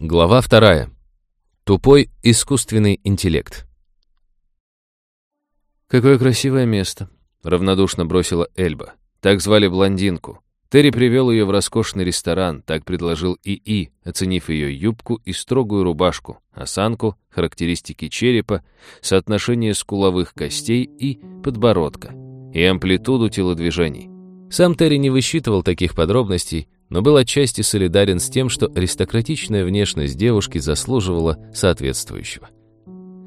Глава вторая. Тупой искусственный интеллект. «Какое красивое место», — равнодушно бросила Эльба. Так звали блондинку. Терри привел ее в роскошный ресторан, так предложил ИИ, оценив ее юбку и строгую рубашку, осанку, характеристики черепа, соотношение скуловых костей и подбородка, и амплитуду телодвижений. Сам Терри не высчитывал таких подробностей, но был отчасти солидарен с тем, что аристократичная внешность девушки заслуживала соответствующего.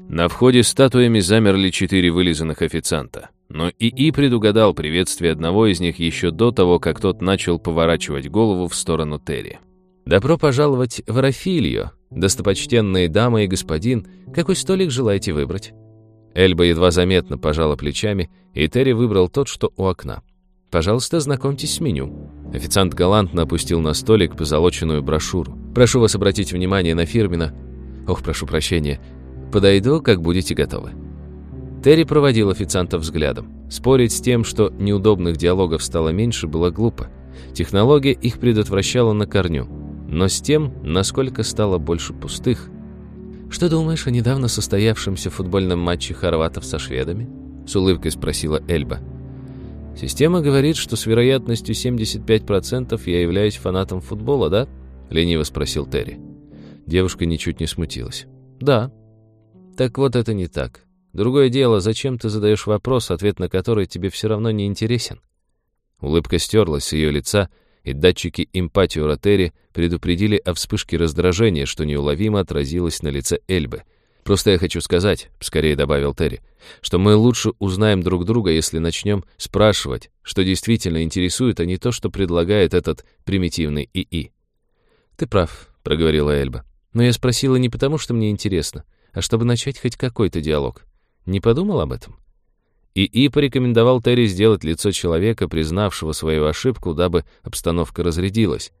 На входе статуями замерли четыре вылизанных официанта, но ИИ предугадал приветствие одного из них еще до того, как тот начал поворачивать голову в сторону Терри. «Добро пожаловать в Рафилью, достопочтенные дамы и господин, какой столик желаете выбрать?» Эльба едва заметно пожала плечами, и Терри выбрал тот, что у окна. «Пожалуйста, знакомьтесь с меню». Официант галантно опустил на столик позолоченную брошюру. «Прошу вас обратить внимание на фирмена...» «Ох, прошу прощения. Подойду, как будете готовы». Терри проводил официанта взглядом. Спорить с тем, что неудобных диалогов стало меньше, было глупо. Технология их предотвращала на корню. Но с тем, насколько стало больше пустых... «Что думаешь о недавно состоявшемся футбольном матче хорватов со шведами?» С улыбкой спросила Эльба. «Система говорит, что с вероятностью 75% я являюсь фанатом футбола, да?» — лениво спросил Терри. Девушка ничуть не смутилась. «Да». «Так вот это не так. Другое дело, зачем ты задаешь вопрос, ответ на который тебе все равно не интересен?» Улыбка стерлась с ее лица, и датчики эмпатию Терри предупредили о вспышке раздражения, что неуловимо отразилось на лице Эльбы — Просто я хочу сказать, — скорее добавил Терри, — что мы лучше узнаем друг друга, если начнем спрашивать, что действительно интересует, а не то, что предлагает этот примитивный ИИ. «Ты прав», — проговорила Эльба. «Но я спросила не потому, что мне интересно, а чтобы начать хоть какой-то диалог. Не подумал об этом?» ИИ порекомендовал Терри сделать лицо человека, признавшего свою ошибку, дабы обстановка разрядилась.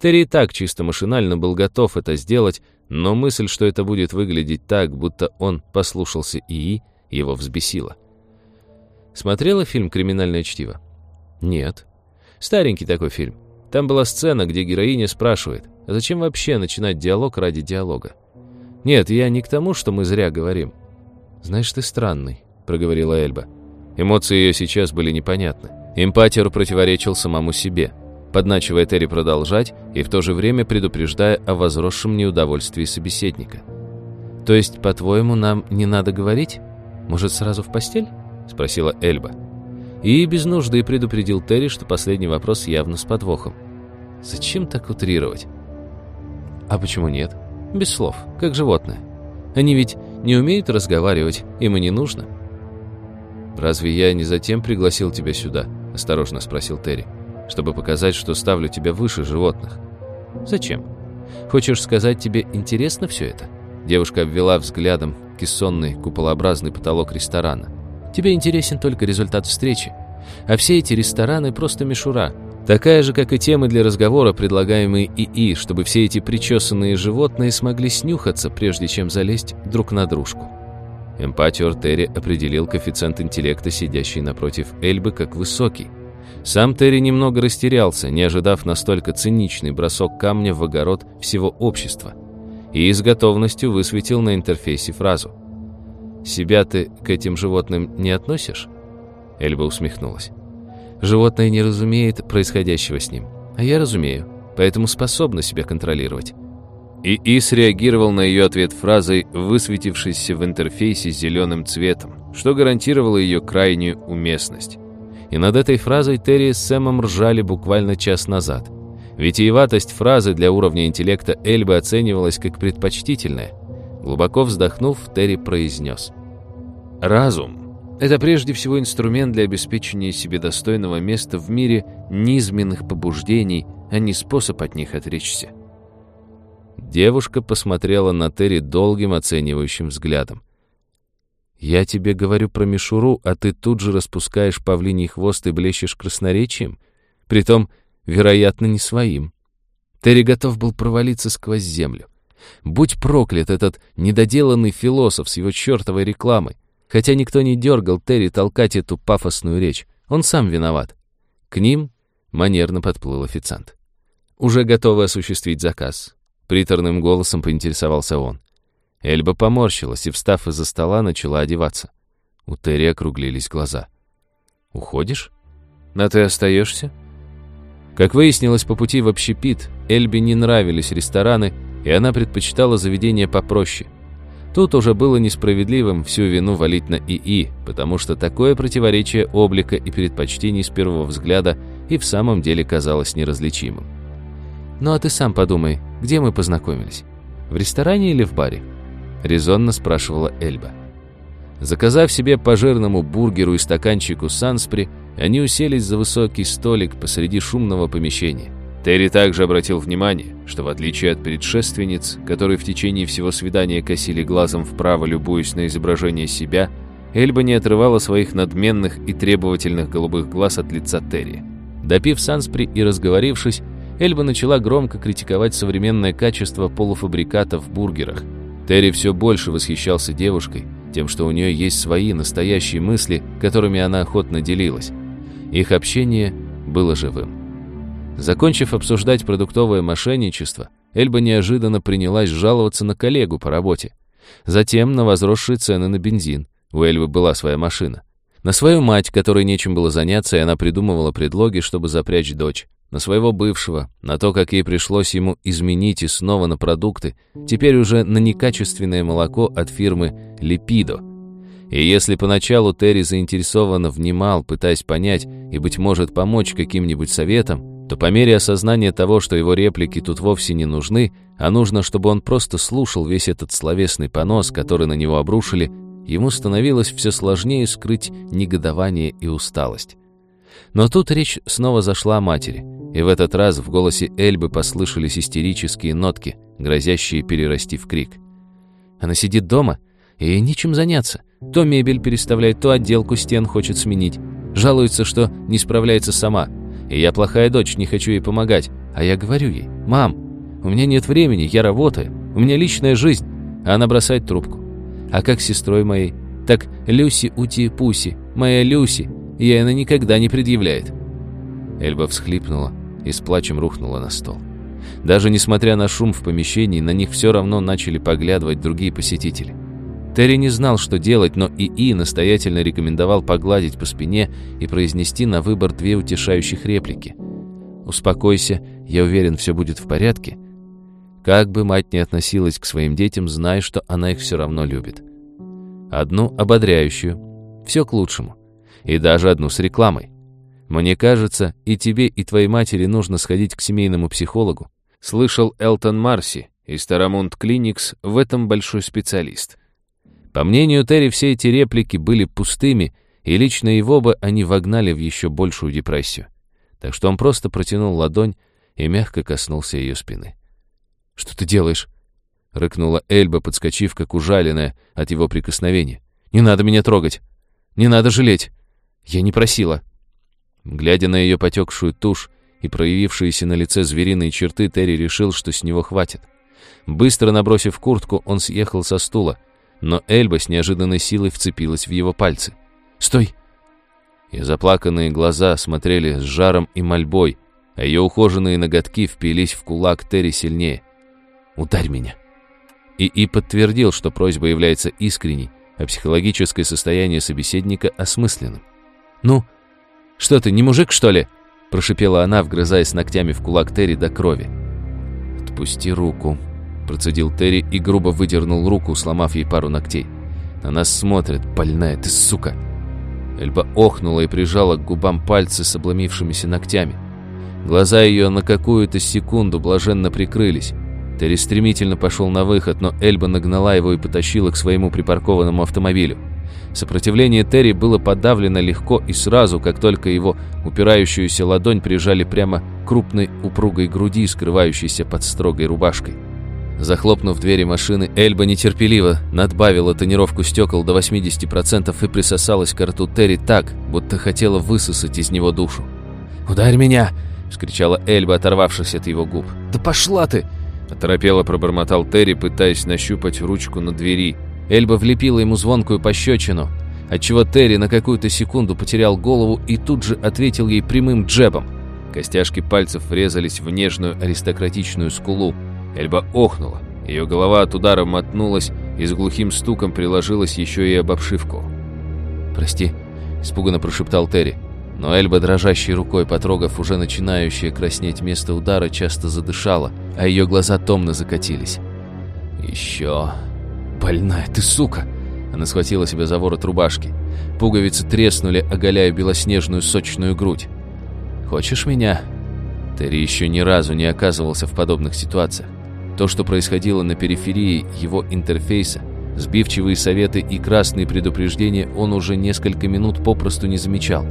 Терри и так чисто машинально был готов это сделать, но мысль, что это будет выглядеть так, будто он послушался ИИ, его взбесила. Смотрела фильм «Криминальное чтиво»? Нет. Старенький такой фильм. Там была сцена, где героиня спрашивает, а зачем вообще начинать диалог ради диалога? Нет, я не к тому, что мы зря говорим. Знаешь, ты странный, проговорила Эльба. Эмоции ее сейчас были непонятны. Эмпатер противоречил самому себе подначивая Терри продолжать и в то же время предупреждая о возросшем неудовольствии собеседника. «То есть, по-твоему, нам не надо говорить? Может, сразу в постель?» — спросила Эльба. И без нужды предупредил Терри, что последний вопрос явно с подвохом. «Зачем так утрировать?» «А почему нет? Без слов, как животное. Они ведь не умеют разговаривать, им и не нужно». «Разве я не затем пригласил тебя сюда?» — осторожно спросил Терри чтобы показать, что ставлю тебя выше животных. Зачем? Хочешь сказать, тебе интересно все это? Девушка обвела взглядом кессонный куполообразный потолок ресторана. Тебе интересен только результат встречи. А все эти рестораны просто мишура. Такая же, как и темы для разговора, предлагаемые ИИ, чтобы все эти причесанные животные смогли снюхаться, прежде чем залезть друг на дружку. Эмпатиор Терри определил коэффициент интеллекта, сидящий напротив Эльбы, как высокий. Сам Терри немного растерялся, не ожидав настолько циничный бросок камня в огород всего общества, и с готовностью высветил на интерфейсе фразу. «Себя ты к этим животным не относишь?» Эльба усмехнулась. «Животное не разумеет происходящего с ним, а я разумею, поэтому способна себя контролировать». ИИ среагировал на ее ответ фразой, высветившейся в интерфейсе зеленым цветом, что гарантировало ее крайнюю уместность. И над этой фразой Терри с Сэмом ржали буквально час назад. Витиеватость фразы для уровня интеллекта Эльбы оценивалась как предпочтительная. Глубоко вздохнув, Терри произнес. «Разум — это прежде всего инструмент для обеспечения себе достойного места в мире низменных побуждений, а не способ от них отречься». Девушка посмотрела на Терри долгим оценивающим взглядом. Я тебе говорю про мишуру, а ты тут же распускаешь павлиний хвост и блещешь красноречием, притом, вероятно, не своим. Терри готов был провалиться сквозь землю. Будь проклят этот недоделанный философ с его чертовой рекламой. Хотя никто не дергал Терри толкать эту пафосную речь. Он сам виноват. К ним манерно подплыл официант. Уже готовы осуществить заказ. приторным голосом поинтересовался он. Эльба поморщилась и, встав из-за стола, начала одеваться. У Терри округлились глаза. «Уходишь? А ты остаешься?» Как выяснилось по пути в общепит, Эльбе не нравились рестораны, и она предпочитала заведения попроще. Тут уже было несправедливым всю вину валить на ИИ, потому что такое противоречие облика и предпочтений с первого взгляда и в самом деле казалось неразличимым. «Ну а ты сам подумай, где мы познакомились? В ресторане или в баре?» — резонно спрашивала Эльба. Заказав себе по жирному бургеру и стаканчику санспри, они уселись за высокий столик посреди шумного помещения. Терри также обратил внимание, что в отличие от предшественниц, которые в течение всего свидания косили глазом вправо, любуясь на изображение себя, Эльба не отрывала своих надменных и требовательных голубых глаз от лица Терри. Допив санспри и разговорившись, Эльба начала громко критиковать современное качество полуфабрикатов в бургерах. Терри все больше восхищался девушкой, тем, что у нее есть свои настоящие мысли, которыми она охотно делилась. Их общение было живым. Закончив обсуждать продуктовое мошенничество, Эльба неожиданно принялась жаловаться на коллегу по работе. Затем на возросшие цены на бензин. У Эльбы была своя машина. На свою мать, которой нечем было заняться, и она придумывала предлоги, чтобы запрячь дочь. На своего бывшего, на то, как ей пришлось ему изменить и снова на продукты, теперь уже на некачественное молоко от фирмы «Липидо», и если поначалу Терри заинтересованно внимал, пытаясь понять и, быть может, помочь каким-нибудь советом, то по мере осознания того, что его реплики тут вовсе не нужны, а нужно, чтобы он просто слушал весь этот словесный понос, который на него обрушили, ему становилось все сложнее скрыть негодование и усталость. Но тут речь снова зашла о матери, и в этот раз в голосе Эльбы послышались истерические нотки, грозящие перерасти в крик. Она сидит дома, и ей нечем заняться. То мебель переставляет, то отделку стен хочет сменить. Жалуется, что не справляется сама. И я плохая дочь, не хочу ей помогать. А я говорю ей, «Мам, у меня нет времени, я работаю, у меня личная жизнь». А она бросает трубку. А как с сестрой моей? Так Люси Ути-Пуси, моя Люси, ей она никогда не предъявляет. Эльба всхлипнула и с плачем рухнула на стол. Даже несмотря на шум в помещении, на них все равно начали поглядывать другие посетители. Терри не знал, что делать, но ИИ настоятельно рекомендовал погладить по спине и произнести на выбор две утешающих реплики. «Успокойся, я уверен, все будет в порядке». Как бы мать ни относилась к своим детям, знай, что она их все равно любит. Одну ободряющую, все к лучшему. И даже одну с рекламой. Мне кажется, и тебе, и твоей матери нужно сходить к семейному психологу. Слышал Элтон Марси из Тарамонт Клиникс, в этом большой специалист. По мнению Терри, все эти реплики были пустыми, и лично его бы они вогнали в еще большую депрессию. Так что он просто протянул ладонь и мягко коснулся ее спины. «Что ты делаешь?» — рыкнула Эльба, подскочив, как ужаленная от его прикосновения. «Не надо меня трогать! Не надо жалеть! Я не просила!» Глядя на ее потекшую тушь и проявившиеся на лице звериные черты, Терри решил, что с него хватит. Быстро набросив куртку, он съехал со стула, но Эльба с неожиданной силой вцепилась в его пальцы. «Стой!» И заплаканные глаза смотрели с жаром и мольбой, а ее ухоженные ноготки впились в кулак Терри сильнее. «Ударь меня!» И И подтвердил, что просьба является искренней, а психологическое состояние собеседника осмысленным. «Ну, что ты, не мужик, что ли?» прошипела она, вгрызаясь ногтями в кулак Терри до крови. «Отпусти руку», Процедил Терри и грубо выдернул руку, сломав ей пару ногтей. На нас смотрят, больная ты, сука. Эльба охнула и прижала к губам пальцы с обломившимися ногтями. Глаза ее на какую-то секунду блаженно прикрылись. Терри стремительно пошел на выход, но Эльба нагнала его и потащила к своему припаркованному автомобилю. Сопротивление Терри было подавлено легко и сразу, как только его упирающуюся ладонь прижали прямо крупной упругой груди, скрывающейся под строгой рубашкой. Захлопнув двери машины, Эльба нетерпеливо надбавила тонировку стекол до 80% и присосалась к рту Терри так, будто хотела высосать из него душу. «Ударь меня!» — вскричала Эльба, оторвавшись от его губ. «Да пошла ты!» — оторопело пробормотал Терри, пытаясь нащупать ручку на двери. Эльба влепила ему звонкую пощечину, отчего Терри на какую-то секунду потерял голову и тут же ответил ей прямым джебом. Костяшки пальцев врезались в нежную аристократичную скулу, Эльба охнула. Ее голова от удара мотнулась и с глухим стуком приложилась еще и об обшивку. «Прости», — испуганно прошептал Терри. Но Эльба, дрожащей рукой потрогав уже начинающее краснеть место удара, часто задышала, а ее глаза томно закатились. «Еще... Больная ты, сука!» Она схватила себя за ворот рубашки. Пуговицы треснули, оголяя белоснежную сочную грудь. «Хочешь меня?» Терри еще ни разу не оказывался в подобных ситуациях. То, что происходило на периферии его интерфейса, сбивчивые советы и красные предупреждения он уже несколько минут попросту не замечал.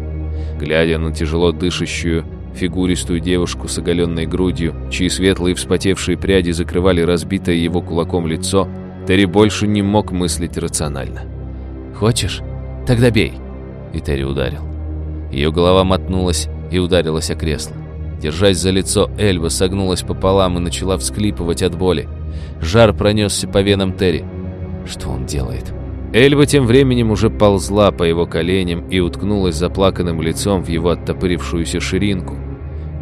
Глядя на тяжело дышащую, фигуристую девушку с оголенной грудью, чьи светлые вспотевшие пряди закрывали разбитое его кулаком лицо, Терри больше не мог мыслить рационально. «Хочешь? Тогда бей!» И Терри ударил. Ее голова мотнулась и ударилась о кресло. Держась за лицо, Эльба согнулась пополам и начала всклипывать от боли. Жар пронесся по венам Терри. Что он делает? Эльба тем временем уже ползла по его коленям и уткнулась заплаканным лицом в его оттопырившуюся ширинку.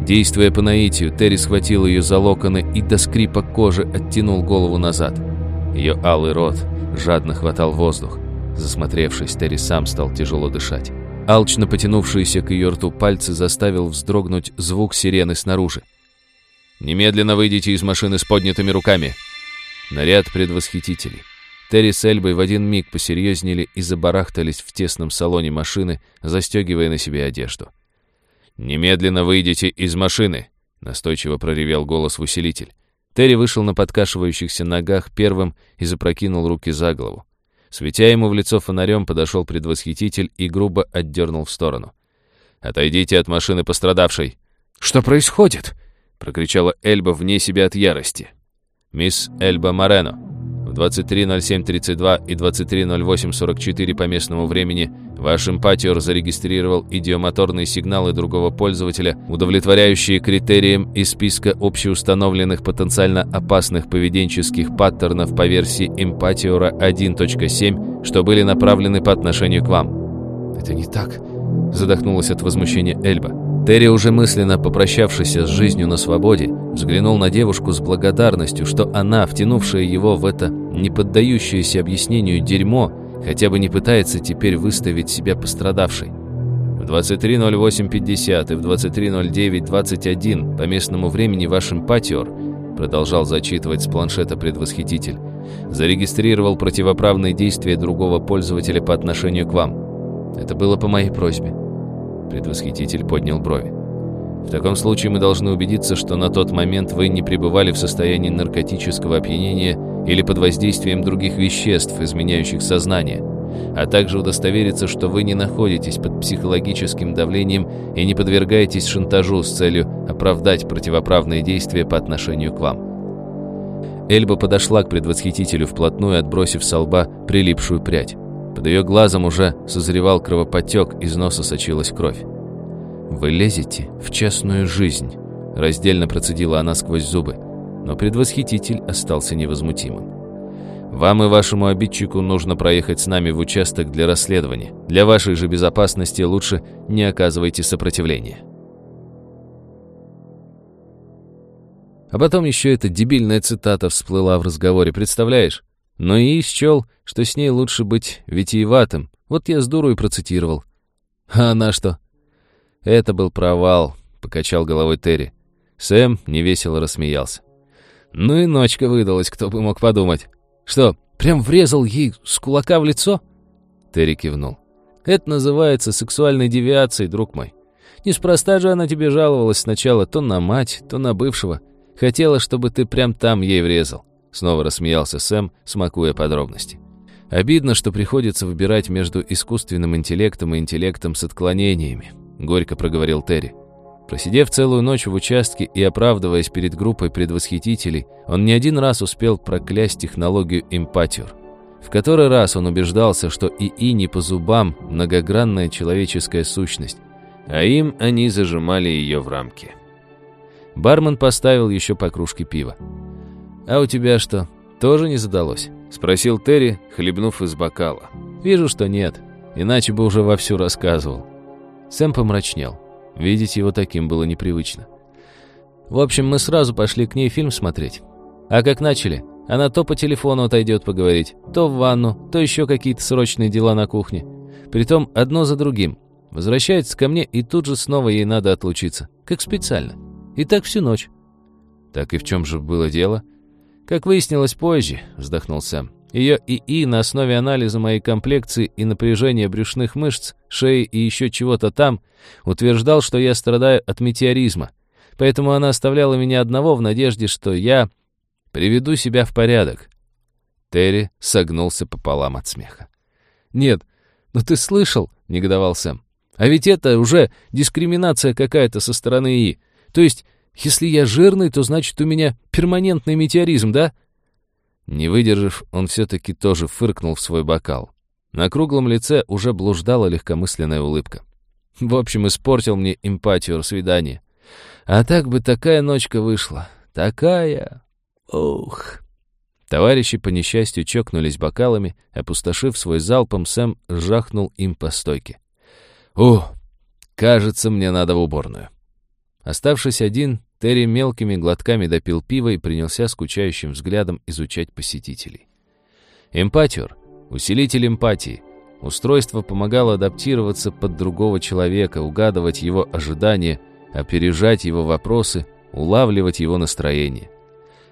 Действуя по наитию, Терри схватил ее за локоны и до скрипа кожи оттянул голову назад. Ее алый рот жадно хватал воздух. Засмотревшись, Терри сам стал тяжело дышать. Алчно потянувшиеся к ее рту пальцы заставил вздрогнуть звук сирены снаружи. «Немедленно выйдите из машины с поднятыми руками!» Наряд предвосхитителей. Терри с Эльбой в один миг посерьезнели и забарахтались в тесном салоне машины, застегивая на себе одежду. «Немедленно выйдите из машины!» — настойчиво проревел голос в усилитель. Терри вышел на подкашивающихся ногах первым и запрокинул руки за голову. Светя ему в лицо фонарем, подошел предвосхититель и грубо отдернул в сторону. «Отойдите от машины пострадавшей!» «Что происходит?» — прокричала Эльба вне себя от ярости. «Мисс Эльба Морено, 23.07.32 и 23.08.44 по местному времени ваш импатиор зарегистрировал идиомоторные сигналы другого пользователя, удовлетворяющие критериям из списка общеустановленных потенциально опасных поведенческих паттернов по версии импатиора 1.7, что были направлены по отношению к вам. «Это не так», — задохнулась от возмущения Эльба. Терри, уже мысленно попрощавшись с жизнью на свободе, взглянул на девушку с благодарностью, что она, втянувшая его в это не поддающееся объяснению дерьмо, хотя бы не пытается теперь выставить себя пострадавшей. В 23.08.50 и в 23.09.21 по местному времени ваш импатиор, продолжал зачитывать с планшета предвосхититель, зарегистрировал противоправные действия другого пользователя по отношению к вам. Это было по моей просьбе. Предвосхититель поднял брови. В таком случае мы должны убедиться, что на тот момент вы не пребывали в состоянии наркотического опьянения или под воздействием других веществ, изменяющих сознание, а также удостовериться, что вы не находитесь под психологическим давлением и не подвергаетесь шантажу с целью оправдать противоправные действия по отношению к вам. Эльба подошла к предвосхитителю вплотную, отбросив со лба прилипшую прядь. Под ее глазом уже созревал кровопотек, из носа сочилась кровь. «Вы лезете в частную жизнь», — раздельно процедила она сквозь зубы, но предвосхититель остался невозмутимым. «Вам и вашему обидчику нужно проехать с нами в участок для расследования. Для вашей же безопасности лучше не оказывайте сопротивления». А потом еще эта дебильная цитата всплыла в разговоре, представляешь? Но и счел, что с ней лучше быть витиеватым. Вот я с дуру и процитировал. А она что? Это был провал, покачал головой Терри. Сэм невесело рассмеялся. Ну и ночка выдалась, кто бы мог подумать. Что, прям врезал ей с кулака в лицо? Терри кивнул. Это называется сексуальной девиацией, друг мой. Неспроста же она тебе жаловалась сначала то на мать, то на бывшего. Хотела, чтобы ты прям там ей врезал. Снова рассмеялся Сэм, смакуя подробности. Обидно, что приходится выбирать между искусственным интеллектом и интеллектом с отклонениями, горько проговорил Терри. Просидев целую ночь в участке и оправдываясь перед группой предвосхитителей, он не один раз успел проклясть технологию импатиор. В который раз он убеждался, что ИИ не по зубам многогранная человеческая сущность, а им они зажимали ее в рамки. Бармен поставил еще по кружке пива. «А у тебя что, тоже не задалось?» — спросил Терри, хлебнув из бокала. «Вижу, что нет, иначе бы уже вовсю рассказывал». Сэм помрачнел. Видеть его таким было непривычно. В общем, мы сразу пошли к ней фильм смотреть. А как начали, она то по телефону отойдет поговорить, то в ванну, то еще какие-то срочные дела на кухне. Притом одно за другим. Возвращается ко мне, и тут же снова ей надо отлучиться. Как специально. И так всю ночь. Так и в чем же было дело? Как выяснилось позже, вздохнул Сэм. Ее ИИ на основе анализа моей комплекции и напряжения брюшных мышц, шеи и еще чего-то там утверждал, что я страдаю от метеоризма. Поэтому она оставляла меня одного в надежде, что я приведу себя в порядок. Терри согнулся пополам от смеха. «Нет, ну ты слышал?» — негодовал Сэм. «А ведь это уже дискриминация какая-то со стороны ИИ. То есть, если я жирный, то значит у меня перманентный метеоризм, да?» Не выдержав, он все-таки тоже фыркнул в свой бокал. На круглом лице уже блуждала легкомысленная улыбка. В общем, испортил мне эмпатию свидания. А так бы такая ночка вышла. Такая. Ух. Товарищи по несчастью чокнулись бокалами, опустошив свой залпом, Сэм жахнул им по стойке. «О, кажется, мне надо в уборную». Оставшись один, Терри мелкими глотками допил пива и принялся скучающим взглядом изучать посетителей. Эмпатиор, усилитель эмпатии. Устройство помогало адаптироваться под другого человека, угадывать его ожидания, опережать его вопросы, улавливать его настроение.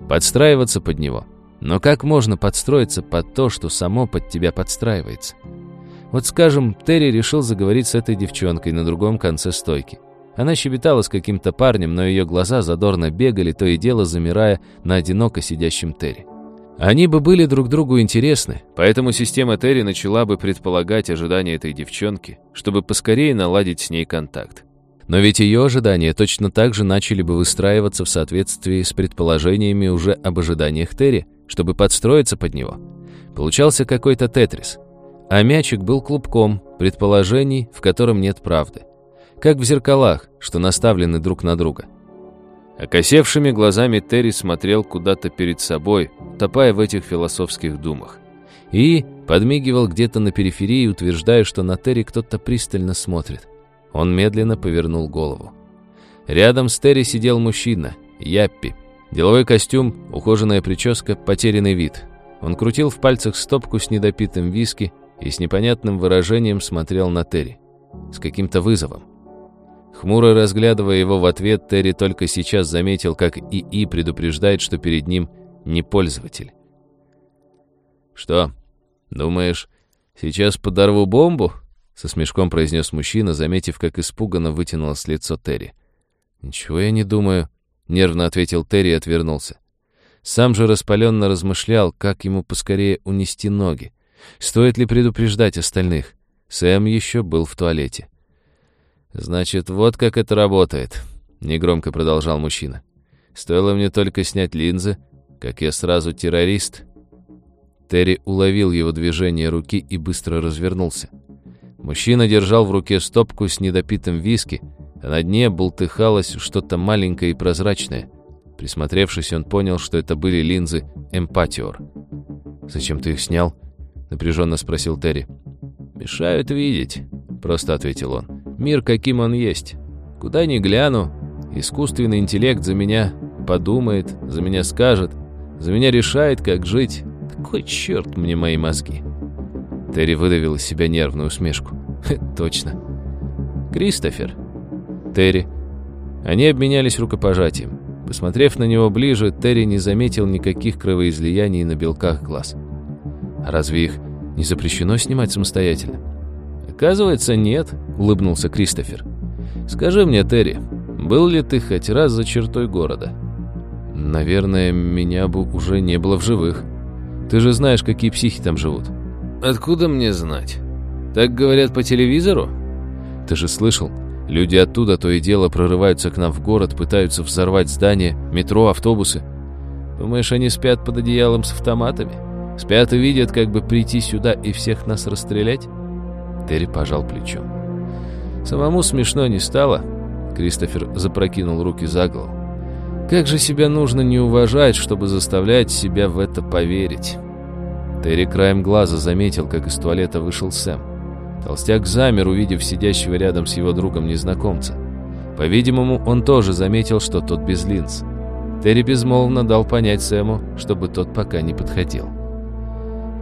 Подстраиваться под него. Но как можно подстроиться под то, что само под тебя подстраивается? Вот скажем, Терри решил заговорить с этой девчонкой на другом конце стойки. Она щебетала с каким-то парнем, но ее глаза задорно бегали, то и дело замирая на одиноко сидящем Терри. Они бы были друг другу интересны, поэтому система Терри начала бы предполагать ожидания этой девчонки, чтобы поскорее наладить с ней контакт. Но ведь ее ожидания точно так же начали бы выстраиваться в соответствии с предположениями уже об ожиданиях Терри, чтобы подстроиться под него. Получался какой-то тетрис. А мячик был клубком предположений, в котором нет правды как в зеркалах, что наставлены друг на друга. Окосевшими глазами Терри смотрел куда-то перед собой, топая в этих философских думах. И подмигивал где-то на периферии, утверждая, что на Терри кто-то пристально смотрит. Он медленно повернул голову. Рядом с Терри сидел мужчина, Яппи. Деловой костюм, ухоженная прическа, потерянный вид. Он крутил в пальцах стопку с недопитым виски и с непонятным выражением смотрел на Терри. С каким-то вызовом. Хмуро разглядывая его в ответ, Терри только сейчас заметил, как ИИ предупреждает, что перед ним не пользователь. «Что, думаешь, сейчас подорву бомбу?» Со смешком произнес мужчина, заметив, как испуганно вытянулось лицо Терри. «Ничего я не думаю», — нервно ответил Терри и отвернулся. Сам же распаленно размышлял, как ему поскорее унести ноги. Стоит ли предупреждать остальных? Сэм еще был в туалете. «Значит, вот как это работает», — негромко продолжал мужчина. «Стоило мне только снять линзы, как я сразу террорист». Терри уловил его движение руки и быстро развернулся. Мужчина держал в руке стопку с недопитым виски, а на дне бултыхалось что-то маленькое и прозрачное. Присмотревшись, он понял, что это были линзы «Эмпатиор». «Зачем ты их снял?» — напряженно спросил Терри. «Мешают видеть», — просто ответил он. Мир, каким он есть. Куда ни гляну, искусственный интеллект за меня подумает, за меня скажет, за меня решает, как жить. Какой черт мне мои мозги? Терри выдавил из себя нервную усмешку. Точно. Кристофер. Терри. Они обменялись рукопожатием. Посмотрев на него ближе, Терри не заметил никаких кровоизлияний на белках глаз. А разве их не запрещено снимать самостоятельно? Оказывается, нет, улыбнулся Кристофер. Скажи мне, Терри, был ли ты хоть раз за чертой города? Наверное, меня бы уже не было в живых. Ты же знаешь, какие психи там живут. Откуда мне знать? Так говорят по телевизору? Ты же слышал? Люди оттуда то и дело прорываются к нам в город, пытаются взорвать здания, метро, автобусы. Думаешь, они спят под одеялом с автоматами? Спят и видят, как бы прийти сюда и всех нас расстрелять? Терри пожал плечом. Самому смешно не стало. Кристофер запрокинул руки за голову. Как же себя нужно не уважать, чтобы заставлять себя в это поверить? Терри краем глаза заметил, как из туалета вышел Сэм. Толстяк замер, увидев сидящего рядом с его другом незнакомца. По-видимому, он тоже заметил, что тот без линз. Терри безмолвно дал понять Сэму, чтобы тот пока не подходил.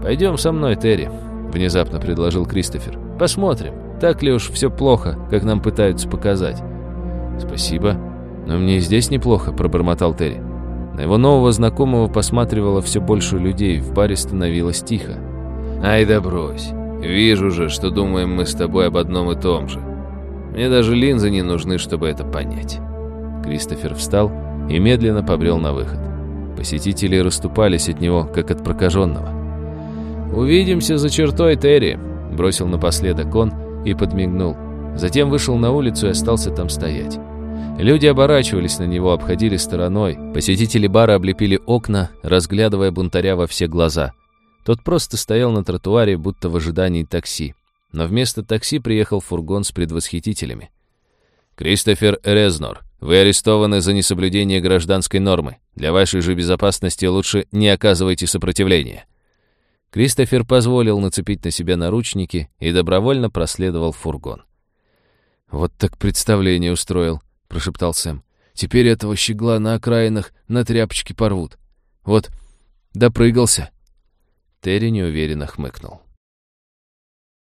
«Пойдем со мной, Терри», — внезапно предложил Кристофер. «Посмотрим, так ли уж все плохо, как нам пытаются показать». «Спасибо, но мне здесь неплохо», — пробормотал Терри. На его нового знакомого посматривало все больше людей, в баре становилось тихо. «Ай да брось. Вижу же, что думаем мы с тобой об одном и том же. Мне даже линзы не нужны, чтобы это понять». Кристофер встал и медленно побрел на выход. Посетители расступались от него, как от прокаженного. «Увидимся за чертой, Терри», — бросил напоследок он и подмигнул. Затем вышел на улицу и остался там стоять. Люди оборачивались на него, обходили стороной. Посетители бара облепили окна, разглядывая бунтаря во все глаза. Тот просто стоял на тротуаре, будто в ожидании такси. Но вместо такси приехал фургон с предвосхитителями. «Кристофер Резнор, вы арестованы за несоблюдение гражданской нормы. Для вашей же безопасности лучше не оказывайте сопротивления». Кристофер позволил нацепить на себя наручники и добровольно проследовал фургон. «Вот так представление устроил», — прошептал Сэм. «Теперь этого щегла на окраинах на тряпочки порвут. Вот, допрыгался». Терри неуверенно хмыкнул.